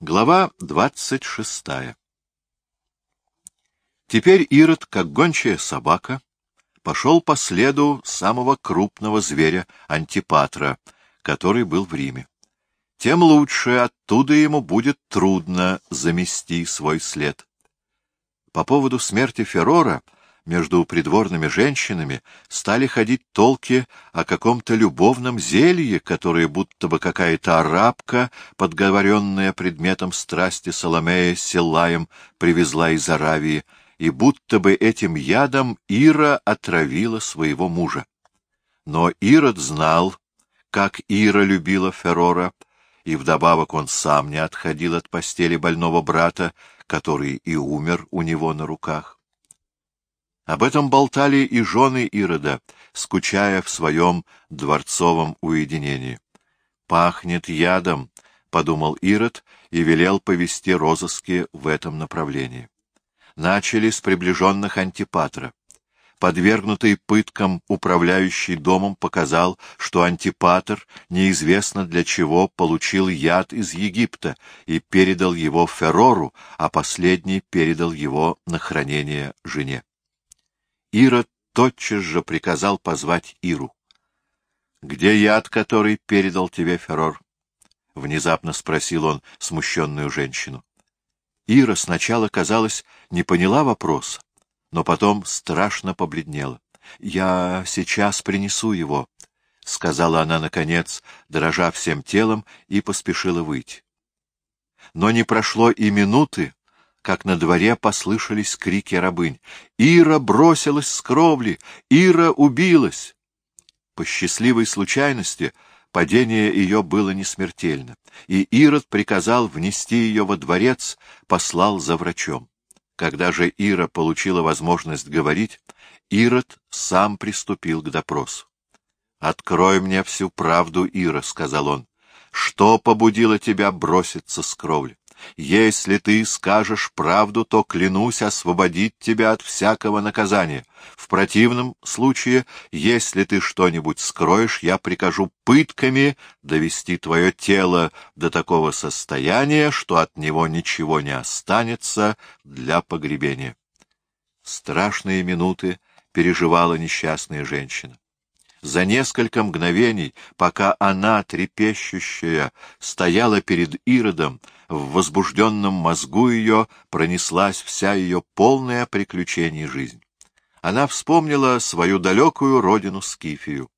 Глава двадцать шестая Теперь Ирод, как гончая собака, пошел по следу самого крупного зверя, Антипатра, который был в Риме. Тем лучше, оттуда ему будет трудно замести свой след. По поводу смерти Феррора — между придворными женщинами стали ходить толки о каком-то любовном зелье, которое будто бы какая-то арабка, подговоренная предметом страсти Соломея с привезла из Аравии, и будто бы этим ядом Ира отравила своего мужа. Но Ирод знал, как Ира любила Феррора, и вдобавок он сам не отходил от постели больного брата, который и умер у него на руках. Об этом болтали и жены Ирода, скучая в своем дворцовом уединении. «Пахнет ядом», — подумал Ирод и велел повести розыски в этом направлении. Начали с приближенных Антипатра. Подвергнутый пыткам управляющий домом показал, что Антипатр неизвестно для чего получил яд из Египта и передал его Феррору, а последний передал его на хранение жене. Ира тотчас же приказал позвать Иру. — Где яд, который передал тебе Феррор? — внезапно спросил он смущенную женщину. Ира сначала, казалось, не поняла вопроса, но потом страшно побледнела. — Я сейчас принесу его, — сказала она, наконец, дрожа всем телом, и поспешила выйти. Но не прошло и минуты, как на дворе послышались крики рабынь. «Ира бросилась с кровли! Ира убилась!» По счастливой случайности падение ее было не смертельно, и Ирод приказал внести ее во дворец, послал за врачом. Когда же Ира получила возможность говорить, Ирод сам приступил к допросу. «Открой мне всю правду, Ира», — сказал он. «Что побудило тебя броситься с кровли?» Если ты скажешь правду, то клянусь освободить тебя от всякого наказания. В противном случае, если ты что-нибудь скроешь, я прикажу пытками довести твое тело до такого состояния, что от него ничего не останется для погребения. Страшные минуты переживала несчастная женщина. За несколько мгновений, пока она, трепещущая, стояла перед Иродом, в возбужденном мозгу ее пронеслась вся ее полная приключений жизнь. Она вспомнила свою далекую родину Скифию.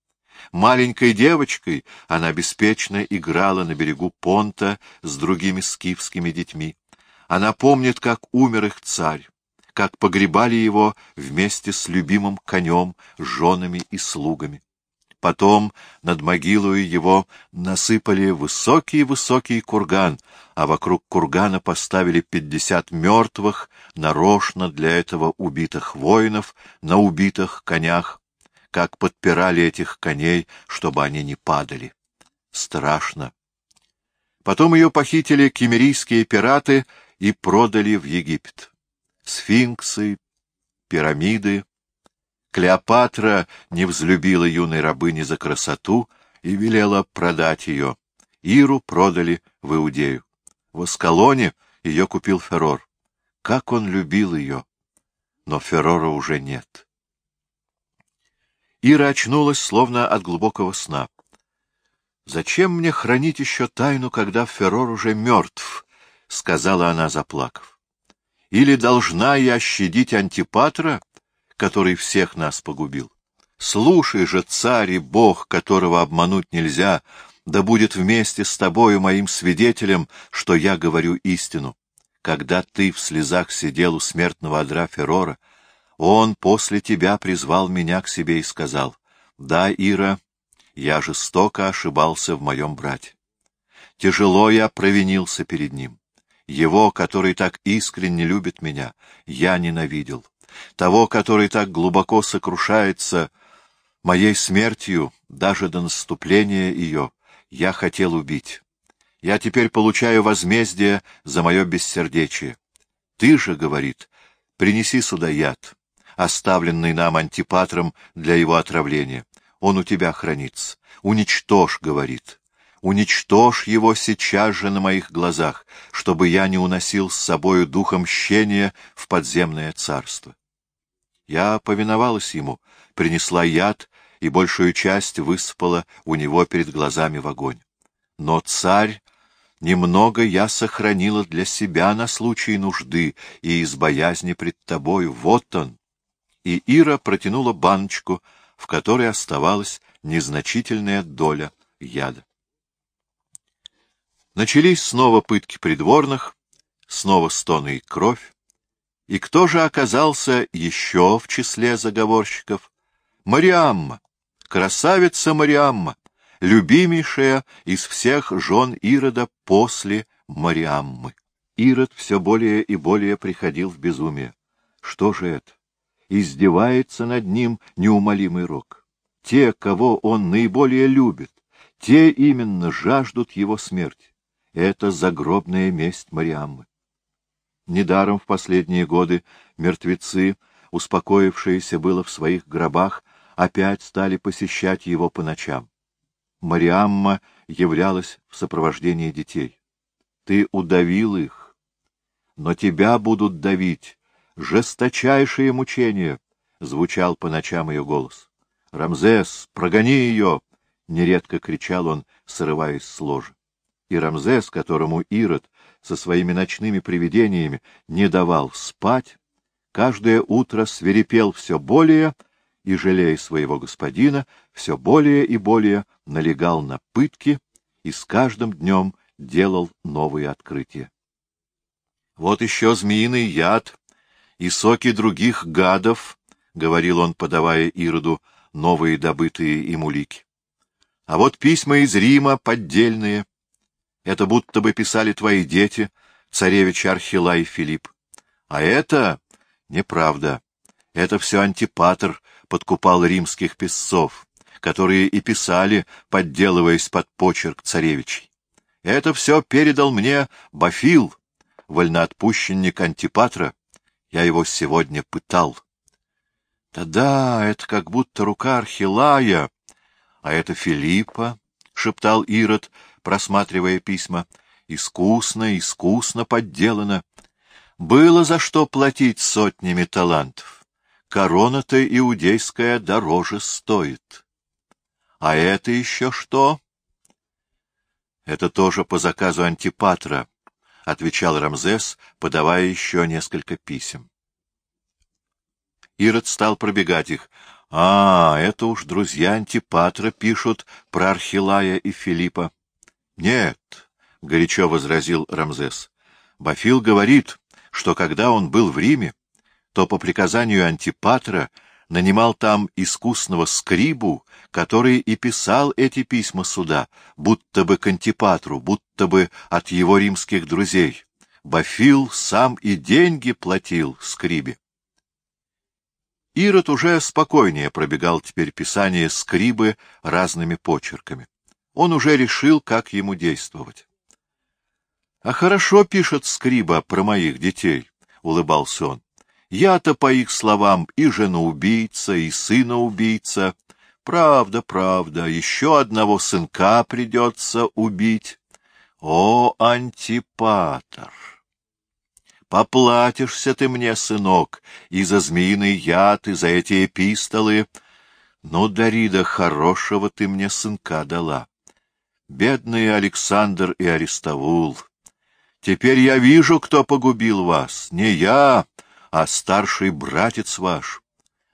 Маленькой девочкой она беспечно играла на берегу понта с другими скифскими детьми. Она помнит, как умер их царь, как погребали его вместе с любимым конем, женами и слугами. Потом над могилой его насыпали высокий-высокий курган, а вокруг кургана поставили пятьдесят мертвых, нарочно для этого убитых воинов, на убитых конях, как подпирали этих коней, чтобы они не падали. Страшно. Потом ее похитили кемерийские пираты и продали в Египет. Сфинксы, пирамиды, Клеопатра не взлюбила юной рабыни за красоту и велела продать ее. Иру продали в Иудею. В Аскалоне ее купил Феррор. Как он любил ее! Но Феррора уже нет. Ира очнулась, словно от глубокого сна. «Зачем мне хранить еще тайну, когда Феррор уже мертв?» — сказала она, заплакав. «Или должна я щадить Антипатра, который всех нас погубил. Слушай же, царь и бог, которого обмануть нельзя, да будет вместе с тобою моим свидетелем, что я говорю истину. Когда ты в слезах сидел у смертного одра Феррора, он после тебя призвал меня к себе и сказал, «Да, Ира, я жестоко ошибался в моем брате. Тяжело я провинился перед ним. Его, который так искренне любит меня, я ненавидел того, который так глубоко сокрушается моей смертью, даже до наступления ее, я хотел убить. Я теперь получаю возмездие за мое бессердечие. Ты же, — говорит, — принеси сюда яд, оставленный нам антипатром для его отравления. Он у тебя хранится. Уничтожь, — говорит. уничтожь его сейчас же на моих глазах, чтобы я не уносил с собою духом мщения в подземное царство. Я повиновалась ему, принесла яд и большую часть высыпала у него перед глазами в огонь. Но царь немного я сохранила для себя на случай нужды и из боязни пред тобою. Вот он. И Ира протянула баночку, в которой оставалась незначительная доля яда. Начались снова пытки придворных, снова стоны и кровь. И кто же оказался еще в числе заговорщиков? Мариамма, красавица Мариамма, любимейшая из всех жен Ирода после Мариаммы. Ирод все более и более приходил в безумие. Что же это? Издевается над ним неумолимый рок. Те, кого он наиболее любит, те именно жаждут его смерти. Это загробная месть Мариаммы. Недаром в последние годы мертвецы, успокоившиеся было в своих гробах, опять стали посещать его по ночам. Мариамма являлась в сопровождении детей. Ты удавил их, но тебя будут давить. Жесточайшие мучения! — звучал по ночам ее голос. — Рамзес, прогони ее! — нередко кричал он, срываясь с ложа и Рамзес, которому Ирод со своими ночными привидениями не давал спать, каждое утро свирепел все более и, жалея своего господина, все более и более налегал на пытки и с каждым днем делал новые открытия. Вот еще змеиный яд и соки других гадов, — говорил он, подавая Ироду новые добытые им улики. А вот письма из Рима поддельные, это будто бы писали твои дети, царевич Архила и Филипп. А это неправда. Это все антипатр подкупал римских писцов, которые и писали, подделываясь под почерк царевичей. Это все передал мне Бафил, вольноотпущенник антипатра. Я его сегодня пытал. Да-да, это как будто рука Архилая, а это Филиппа, — шептал Ирод, просматривая письма. Искусно, искусно подделано. Было за что платить сотнями талантов. Корона-то иудейская дороже стоит. А это еще что? Это тоже по заказу Антипатра, — отвечал Рамзес, подавая еще несколько писем. Ирод стал пробегать их. А, это уж друзья Антипатра пишут про Архилая и Филиппа. Нет, — горячо возразил Рамзес. Бафил говорит, что когда он был в Риме, то по приказанию Антипатра нанимал там искусного скрибу, который и писал эти письма суда, будто бы к Антипатру, будто бы от его римских друзей. Бафил сам и деньги платил скрибе. Ирод уже спокойнее пробегал теперь писание скрибы разными почерками. Он уже решил, как ему действовать. — А хорошо пишет Скриба про моих детей, — улыбался он. — Я-то, по их словам, и жена-убийца, и сына-убийца. Правда, правда, еще одного сынка придется убить. О, антипатор! Поплатишься ты мне, сынок, и за змеиный яд, и за эти эпистолы. Ну, Дарида, хорошего ты мне сынка дала. Бедные Александр и Аристовул! Теперь я вижу, кто погубил вас. Не я, а старший братец ваш.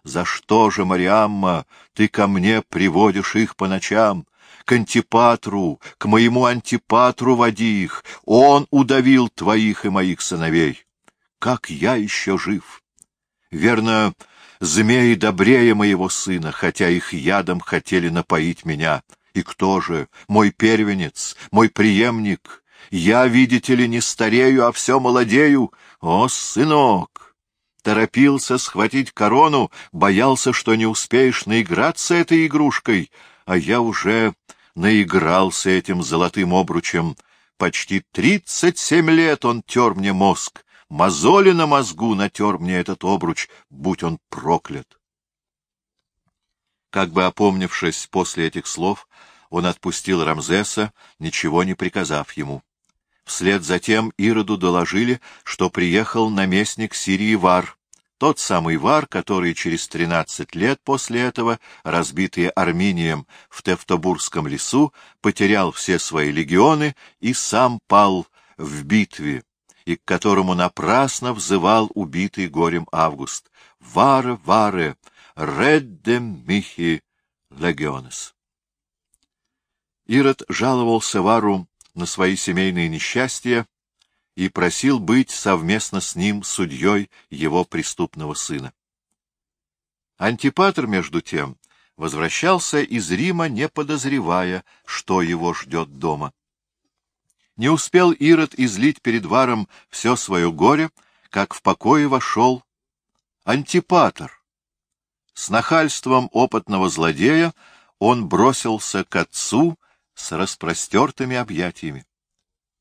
За что же, Мариамма, ты ко мне приводишь их по ночам? К антипатру, к моему антипатру води их. Он удавил твоих и моих сыновей. Как я еще жив? Верно, змеи добрее моего сына, хотя их ядом хотели напоить меня. И кто же? Мой первенец, мой преемник. Я, видите ли, не старею, а все молодею. О, сынок! Торопился схватить корону, боялся, что не успеешь наиграться этой игрушкой, а я уже наигрался этим золотым обручем. Почти тридцать семь лет он тер мне мозг, мозоли на мозгу натер мне этот обруч, будь он проклят. Как бы опомнившись после этих слов, он отпустил Рамзеса, ничего не приказав ему. Вслед за тем Ироду доложили, что приехал наместник Сирии Вар, тот самый Вар, который через тринадцать лет после этого, разбитый Арминием в Тевтобурском лесу, потерял все свои легионы и сам пал в битве, и к которому напрасно взывал убитый горем Август. «Варе, варе, редде михи легионес». Ирод жаловался Вару на свои семейные несчастья и просил быть совместно с ним судьей его преступного сына. Антипатр, между тем, возвращался из Рима, не подозревая, что его ждет дома. Не успел Ирод излить перед Варом все свое горе, как в покое вошел Антипатр. С нахальством опытного злодея он бросился к отцу с распростертыми объятиями.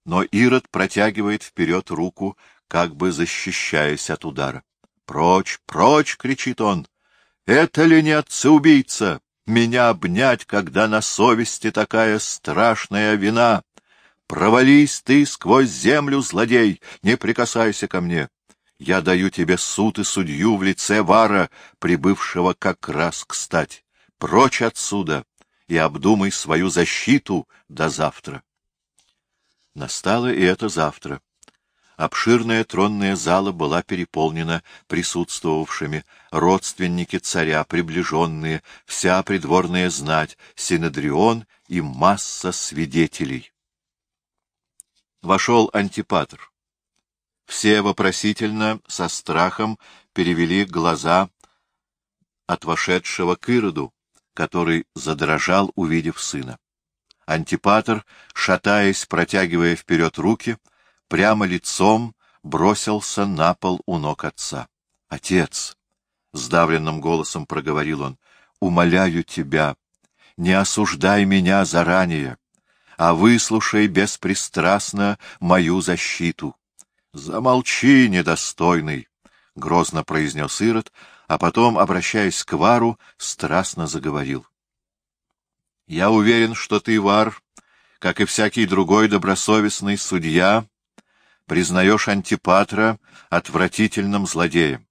Но Ирод протягивает вперед руку, как бы защищаясь от удара. «Прочь, прочь!» — кричит он. «Это ли не отца-убийца? Меня обнять, когда на совести такая страшная вина? Провались ты сквозь землю, злодей, не прикасайся ко мне. Я даю тебе суд и судью в лице Вара, прибывшего как раз кстати. Прочь отсюда и обдумай свою защиту до завтра. Настало и это завтра. Обширная тронная зала была переполнена присутствовавшими, родственники царя, приближенные, вся придворная знать, Синедрион и масса свидетелей. Вошел антипатр. Все вопросительно, со страхом, перевели глаза от вошедшего к Ироду, который задрожал, увидев сына. Антипатр, шатаясь, протягивая вперед руки, прямо лицом бросился на пол у ног отца. — Отец! — сдавленным голосом проговорил он. — Умоляю тебя, не осуждай меня заранее, а выслушай беспристрастно мою защиту. — Замолчи, недостойный! — грозно произнес Ирод, а потом, обращаясь к Вару, страстно заговорил. — Я уверен, что ты, Вар, как и всякий другой добросовестный судья, признаешь Антипатра отвратительным злодеем.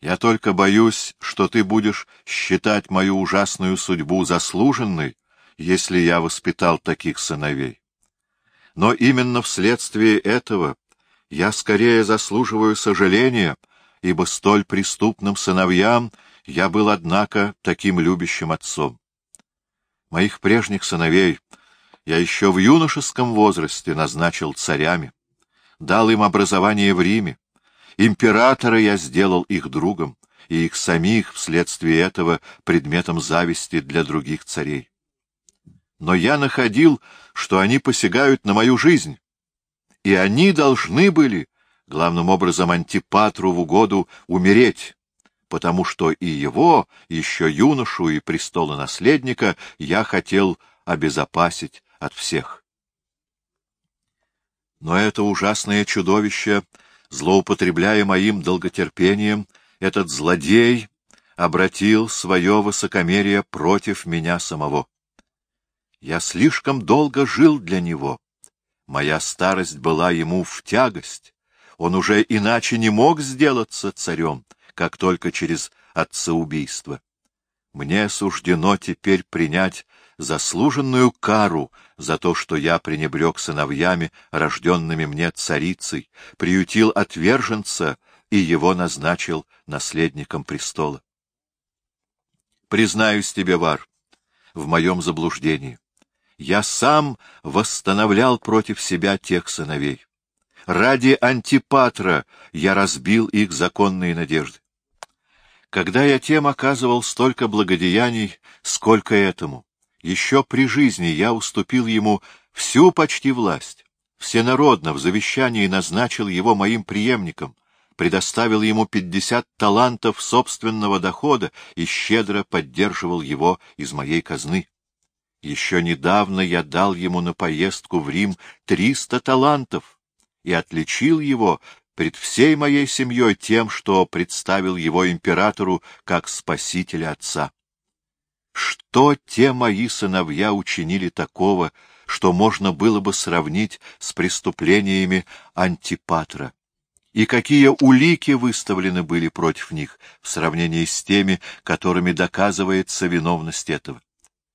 Я только боюсь, что ты будешь считать мою ужасную судьбу заслуженной, если я воспитал таких сыновей. Но именно вследствие этого я скорее заслуживаю сожаления, ибо столь преступным сыновьям я был, однако, таким любящим отцом. Моих прежних сыновей я еще в юношеском возрасте назначил царями, дал им образование в Риме, императора я сделал их другом, и их самих вследствие этого предметом зависти для других царей. Но я находил, что они посягают на мою жизнь, и они должны были, главным образом Антипатру в угоду, умереть, потому что и его, еще юношу и престолонаследника, я хотел обезопасить от всех. Но это ужасное чудовище, злоупотребляя моим долготерпением, этот злодей обратил свое высокомерие против меня самого. Я слишком долго жил для него. Моя старость была ему в тягость. Он уже иначе не мог сделаться царем, как только через отцеубийство. Мне суждено теперь принять заслуженную кару за то, что я пренебрег сыновьями, рожденными мне царицей, приютил отверженца и его назначил наследником престола. Признаюсь тебе, Вар, в моем заблуждении я сам восстановлял против себя тех сыновей. Ради Антипатра я разбил их законные надежды. Когда я тем оказывал столько благодеяний, сколько этому, еще при жизни я уступил ему всю почти власть, всенародно в завещании назначил его моим преемником, предоставил ему пятьдесят талантов собственного дохода и щедро поддерживал его из моей казны. Еще недавно я дал ему на поездку в Рим триста талантов и отличил его пред всей моей семьей тем, что представил его императору как спасителя отца. что те мои сыновья учинили такого, что можно было бы сравнить с преступлениями Антипатра? И какие улики выставлены были против них в сравнении с теми, которыми доказывается виновность этого?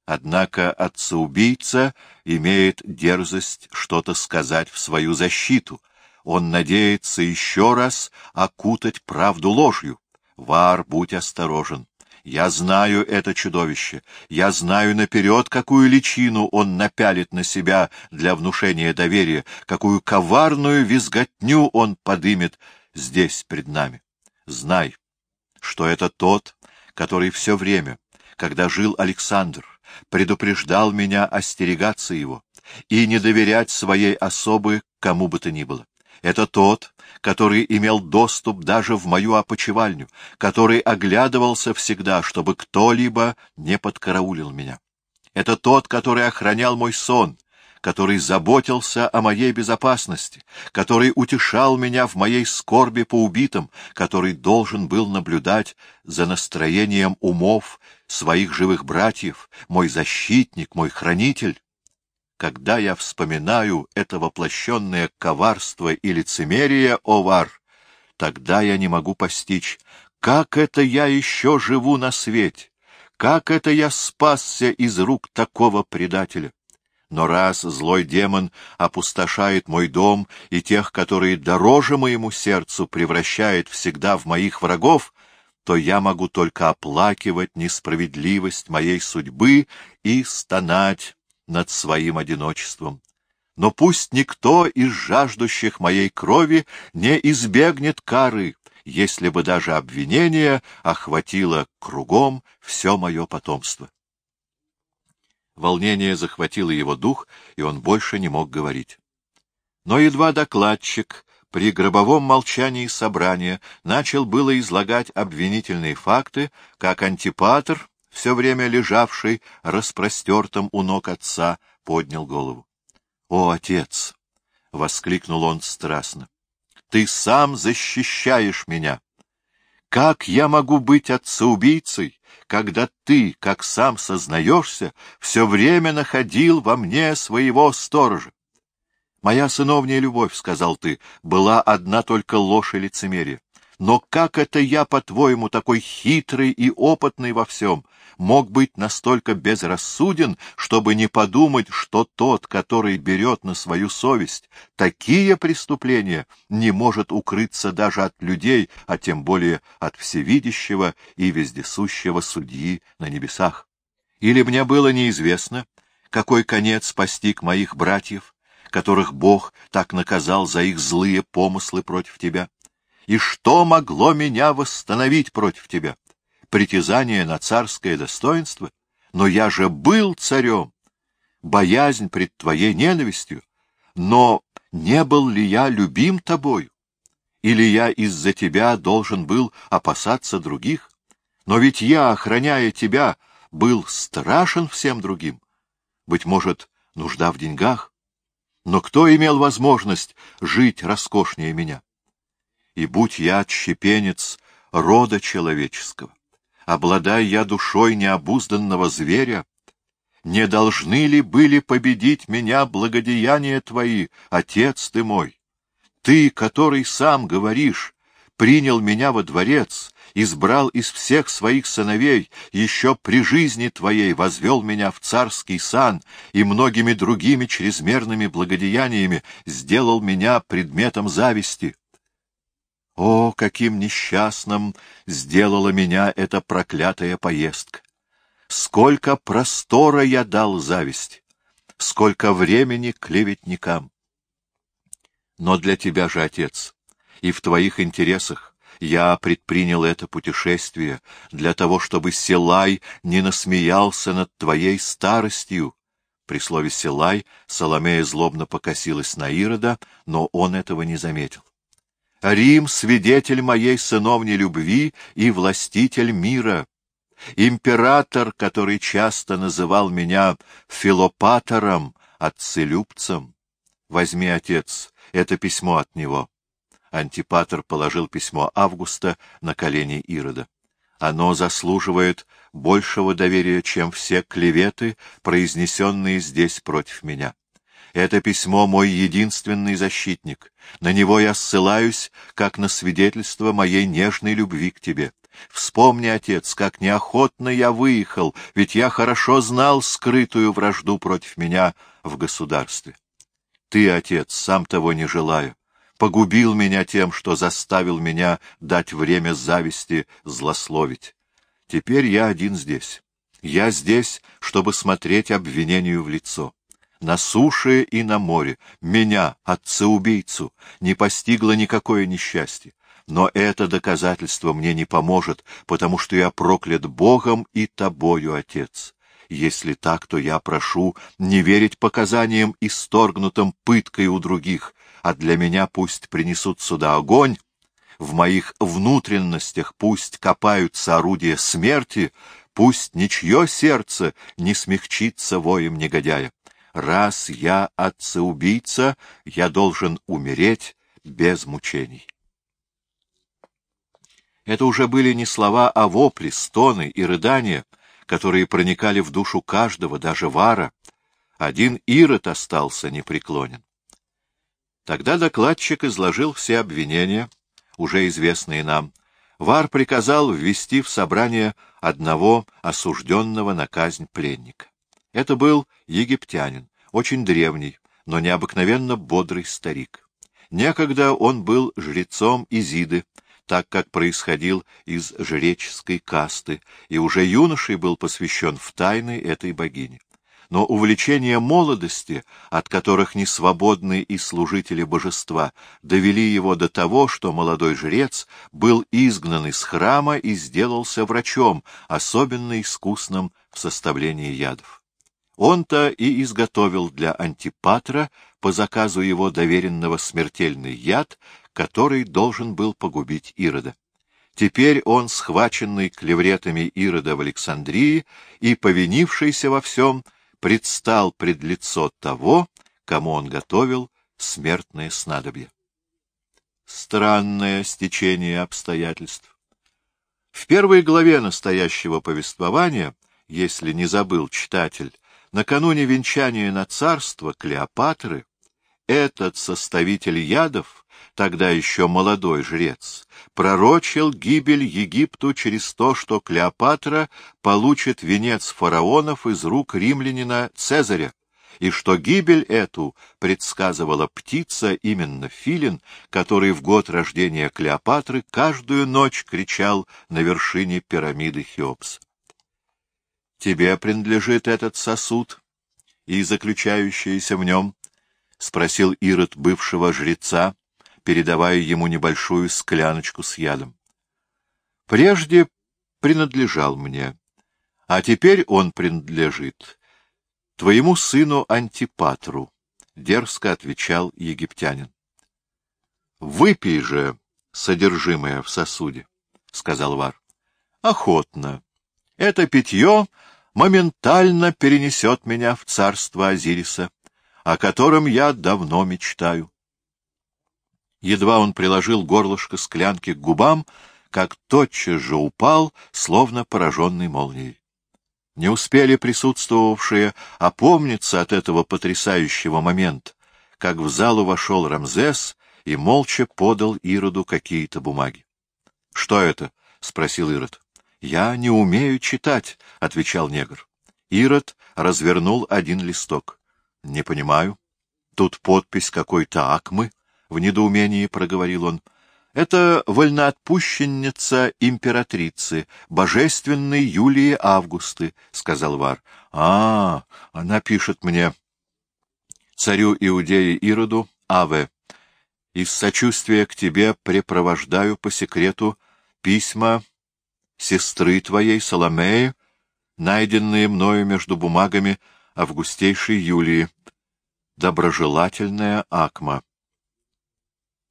Однако отца-убийца имеет дерзость что-то сказать в свою защиту. Он надеется еще раз окутать правду ложью. Вар, будь осторожен. Я знаю это чудовище. Я знаю наперед, какую личину он напялит на себя для внушения доверия, какую коварную визготню он подымет здесь пред нами. Знай, что это тот, который все время, когда жил Александр, предупреждал меня остерегаться его и не доверять своей особы кому бы то ни было. Это тот, который имел доступ даже в мою опочивальню, который оглядывался всегда, чтобы кто-либо не подкараулил меня. Это тот, который охранял мой сон, который заботился о моей безопасности, который утешал меня в моей скорби по убитым, который должен был наблюдать за настроением умов своих живых братьев, мой защитник, мой хранитель. Когда я вспоминаю это воплощенное коварство и лицемерие, Овар, тогда я не могу постичь, как это я еще живу на свете, как это я спасся из рук такого предателя. Но раз злой демон опустошает мой дом и тех, которые дороже моему сердцу, превращает всегда в моих врагов, то я могу только оплакивать несправедливость моей судьбы и стонать над своим одиночеством. Но пусть никто из жаждущих моей крови не избегнет кары, если бы даже обвинение охватило кругом все мое потомство. Волнение захватило его дух, и он больше не мог говорить. Но едва докладчик при гробовом молчании собрания начал было излагать обвинительные факты, как антипатр, все время лежавший распростертым у ног отца, поднял голову. — О, отец! — воскликнул он страстно. — Ты сам защищаешь меня! Как я могу быть отцеубийцей, когда ты, как сам сознаешься, все время находил во мне своего сторожа. Моя сыновняя любовь, — сказал ты, — была одна только ложь и лицемерие. Но как это я, по-твоему, такой хитрый и опытный во всем, мог быть настолько безрассуден, чтобы не подумать, что тот, который берет на свою совесть такие преступления, не может укрыться даже от людей, а тем более от всевидящего и вездесущего судьи на небесах? Или мне было неизвестно, какой конец постиг моих братьев, которых Бог так наказал за их злые помыслы против тебя? И что могло меня восстановить против тебя? Притязание на царское достоинство? Но я же был царем. Боязнь пред твоей ненавистью. Но не был ли я любим тобою? Или я из-за тебя должен был опасаться других? Но ведь я, охраняя тебя, был страшен всем другим. Быть может, нужда в деньгах? Но кто имел возможность жить роскошнее меня? И будь я отщепенец рода человеческого, обладая я душой необузданного зверя, не должны ли были победить меня благодеяния твои, отец ты мой? Ты, который сам говоришь, принял меня во дворец, избрал из всех своих сыновей, еще при жизни твоей возвел меня в царский сан и многими другими чрезмерными благодеяниями сделал меня предметом зависти. О, каким несчастным сделала меня эта проклятая поездка! Сколько простора я дал зависть, сколько времени клеветникам! Но для тебя же, отец, и в твоих интересах я предпринял это путешествие для того, чтобы Силай не насмеялся над твоей старостью. При слове «Силай» Соломея злобно покосилась на Ирода, но он этого не заметил. Рим — свидетель моей сыновней любви и властитель мира. Император, который часто называл меня Филопатором, отцелюбцем. Возьми, отец, это письмо от него. Антипатор положил письмо Августа на колени Ирода. Оно заслуживает большего доверия, чем все клеветы, произнесенные здесь против меня. Это письмо — мой единственный защитник. На него я ссылаюсь, как на свидетельство моей нежной любви к тебе. Вспомни, отец, как неохотно я выехал, ведь я хорошо знал скрытую вражду против меня в государстве. Ты, отец, сам того не желая, погубил меня тем, что заставил меня дать время зависти злословить. Теперь я один здесь. Я здесь, чтобы смотреть обвинению в лицо на суше и на море, меня, отца-убийцу, не постигло никакое несчастье. Но это доказательство мне не поможет, потому что я проклят Богом и тобою, Отец. Если так, то я прошу не верить показаниям, исторгнутым пыткой у других, а для меня пусть принесут сюда огонь, в моих внутренностях пусть копаются орудия смерти, пусть ничье сердце не смягчится воем негодяя раз я отца-убийца, я должен умереть без мучений. Это уже были не слова, а вопли, стоны и рыдания, которые проникали в душу каждого, даже Вара. Один Ирод остался непреклонен. Тогда докладчик изложил все обвинения, уже известные нам. Вар приказал ввести в собрание одного осужденного на казнь пленника. Это был египтянин, очень древний, но необыкновенно бодрый старик. Некогда он был жрецом Изиды, так как происходил из жреческой касты, и уже юношей был посвящен в тайны этой богини. Но увлечения молодости, от которых не свободны и служители божества, довели его до того, что молодой жрец был изгнан из храма и сделался врачом, особенно искусным в составлении ядов. Он-то и изготовил для Антипатра по заказу его доверенного смертельный яд, который должен был погубить Ирода. Теперь он, схваченный клевретами Ирода в Александрии и повинившийся во всем, предстал пред лицо того, кому он готовил смертное снадобье. Странное стечение обстоятельств. В первой главе настоящего повествования, если не забыл читатель, Накануне венчания на царство Клеопатры этот составитель ядов, тогда еще молодой жрец, пророчил гибель Египту через то, что Клеопатра получит венец фараонов из рук римлянина Цезаря, и что гибель эту предсказывала птица, именно филин, который в год рождения Клеопатры каждую ночь кричал на вершине пирамиды Хеопса. Тебе принадлежит этот сосуд и заключающееся в нем? — спросил Ирод бывшего жреца, передавая ему небольшую скляночку с ядом. — Прежде принадлежал мне, а теперь он принадлежит твоему сыну Антипатру, — дерзко отвечал египтянин. — Выпей же содержимое в сосуде, — сказал Вар. — Охотно. Это питье моментально перенесет меня в царство Азириса, о котором я давно мечтаю. Едва он приложил горлышко склянки к губам, как тотчас же упал, словно пораженный молнией. Не успели присутствовавшие опомниться от этого потрясающего момента, как в залу вошел Рамзес и молча подал Ироду какие-то бумаги. — Что это? — спросил Ирод. «Я не умею читать», — отвечал негр. Ирод развернул один листок. «Не понимаю. Тут подпись какой-то Акмы», — в недоумении проговорил он. «Это вольноотпущенница императрицы, божественной Юлии Августы», — сказал Вар. «А, она пишет мне, царю Иудеи Ироду, Аве, из сочувствия к тебе препровождаю по секрету письма сестры твоей Соломеи, найденные мною между бумагами августейшей Юлии, доброжелательная Акма.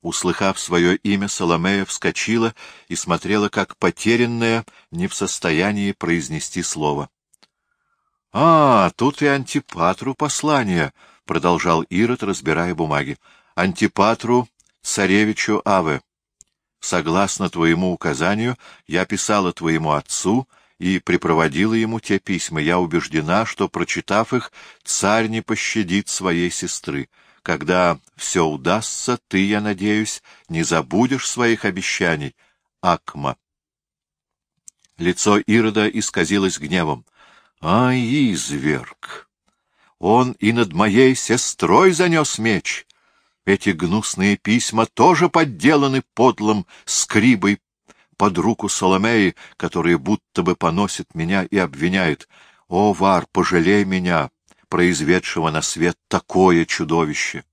Услыхав свое имя, Соломея вскочила и смотрела, как потерянная, не в состоянии произнести слово. — А, тут и Антипатру послание, — продолжал Ирод, разбирая бумаги. — Антипатру, царевичу Аве. Согласно твоему указанию, я писала твоему отцу и припроводила ему те письма. Я убеждена, что, прочитав их, царь не пощадит своей сестры. Когда все удастся, ты, я надеюсь, не забудешь своих обещаний. Акма. Лицо Ирода исказилось гневом. «Ай, изверг! Он и над моей сестрой занес меч!» Эти гнусные письма тоже подделаны подлым скрибой под руку Соломеи, которая будто бы поносит меня и обвиняет. О, Вар, пожалей меня, произведшего на свет такое чудовище!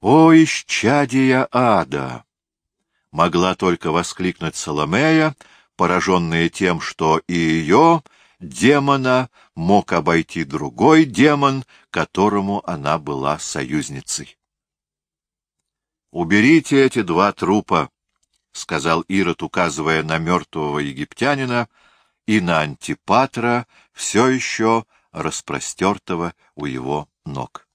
О, исчадия ада! Могла только воскликнуть Соломея, пораженная тем, что и ее демона мог обойти другой демон, которому она была союзницей. «Уберите эти два трупа», — сказал Ирод, указывая на мертвого египтянина и на Антипатра, все еще распростертого у его ног.